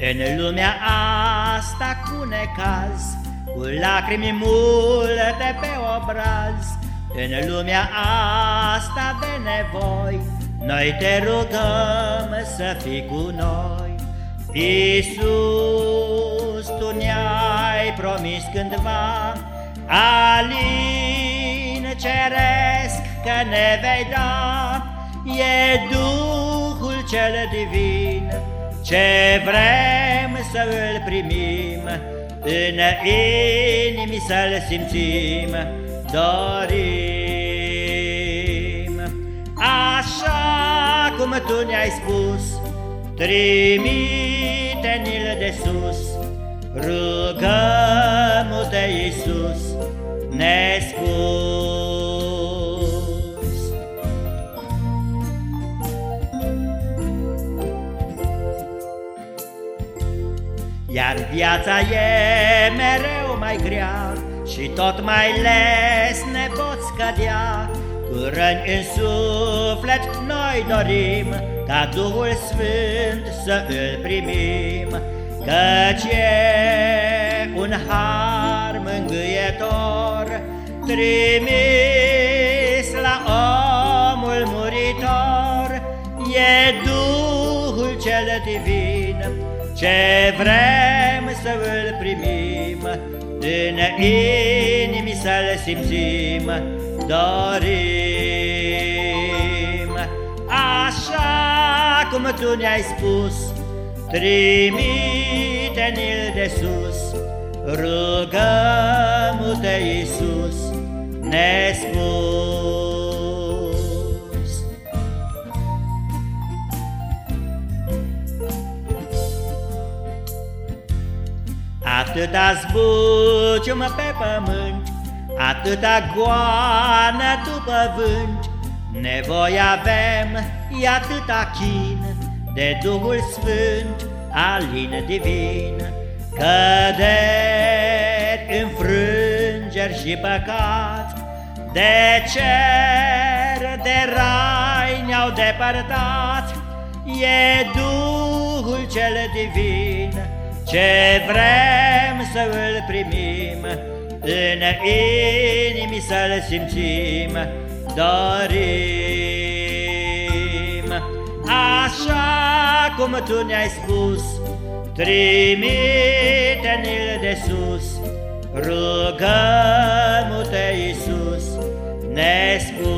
În lumea asta cu necaz, cu lacrimi multe pe obraz, În lumea asta de nevoi, noi te rugăm să fii cu noi. Iisus, Tu ne-ai promis cândva, Alin ceresc că ne vei da, E Duhul cel divin, ce vrem să îl primim, în inimi să-l simțim, dorim. Așa cum tu ne-ai spus, trimite-ni-l de sus, rugăm-te, Iisus, nespus. Iar viața e mereu mai grea Și tot mai les ne poți cădea Cu răni în suflet noi dorim Ca Duhul Sfânt să îl primim Căci e un har mângâietor Trimis la omul muritor. E Duhul cel divin ce vrem să îl primim, În inimi să-l simțim, dorim. Așa cum tu ne-ai spus, Trimite-ne-l de sus, Rugăm-te, Iisus, nespus. Atâta zbucium pe pământ, Atâta goană după vânt, Nevoie avem, e atâta chin, De Duhul Sfânt, alin divin, Căderi, înfrângeri și păcat, De cer, de rai ne-au depărtat, E Duhul cel divin, ce vrem să îl primim, în inimi să-l simțim, dorim. Așa cum tu ne-ai spus, trimite-ne-l de sus, rugăm-te, Iisus, ne spus.